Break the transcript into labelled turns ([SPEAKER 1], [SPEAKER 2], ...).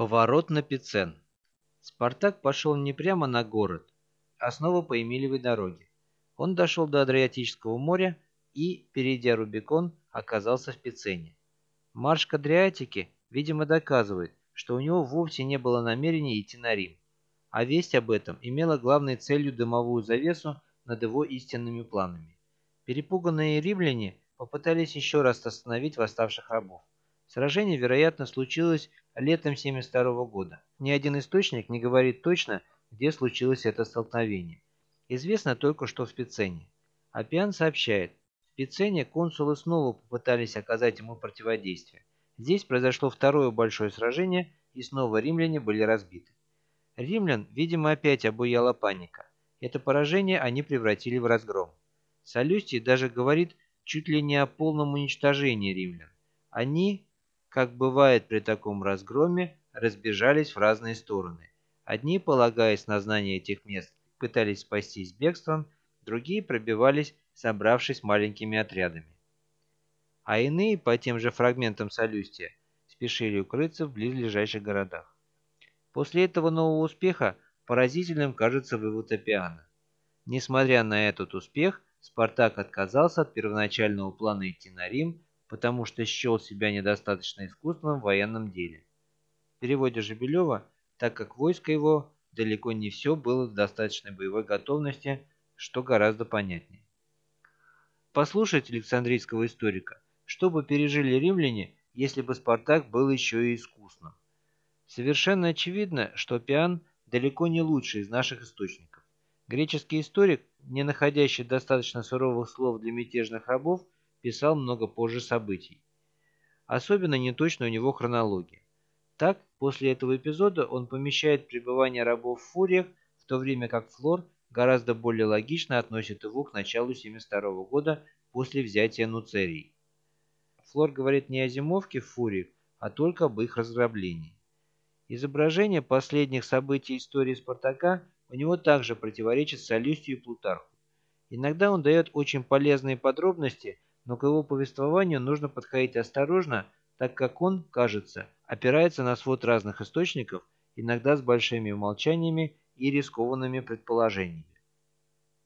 [SPEAKER 1] Поворот на Пицен. Спартак пошел не прямо на город, а снова по Эмилевой дороге. Он дошел до Адриатического моря и, перейдя Рубикон, оказался в Пицене. Марш к Адриатике, видимо, доказывает, что у него вовсе не было намерения идти на Рим, а весть об этом имела главной целью дымовую завесу над его истинными планами. Перепуганные римляне попытались еще раз остановить восставших рабов. Сражение, вероятно, случилось летом 72 года. Ни один источник не говорит точно, где случилось это столкновение. Известно только, что в Пицене. Апиан сообщает, в Пицене консулы снова попытались оказать ему противодействие. Здесь произошло второе большое сражение, и снова римляне были разбиты. Римлян, видимо, опять обуяла паника. Это поражение они превратили в разгром. Солюстий даже говорит чуть ли не о полном уничтожении римлян. Они, как бывает при таком разгроме, разбежались в разные стороны. Одни, полагаясь на знание этих мест, пытались спастись бегством, другие пробивались, собравшись маленькими отрядами. А иные, по тем же фрагментам Солюстия, спешили укрыться в близлежащих городах. После этого нового успеха поразительным кажется вывод Апиана. Несмотря на этот успех, Спартак отказался от первоначального плана идти на Рим потому что счел себя недостаточно искусным в военном деле. В переводе Жебелева, так как войско его далеко не все было в достаточной боевой готовности, что гораздо понятнее. Послушайте Александрийского историка, что бы пережили римляне, если бы Спартак был еще и искусным. Совершенно очевидно, что Пиан далеко не лучший из наших источников. Греческий историк, не находящий достаточно суровых слов для мятежных рабов, писал много позже событий. Особенно неточна у него хронология. Так, после этого эпизода он помещает пребывание рабов в фуриях, в то время как Флор гораздо более логично относит его к началу 72 года после взятия Нуцерии. Флор говорит не о зимовке в фуриях, а только об их разграблении. Изображение последних событий истории Спартака у него также противоречит Солюстию и Плутарху. Иногда он дает очень полезные подробности – но к его повествованию нужно подходить осторожно, так как он, кажется, опирается на свод разных источников, иногда с большими умолчаниями и рискованными предположениями.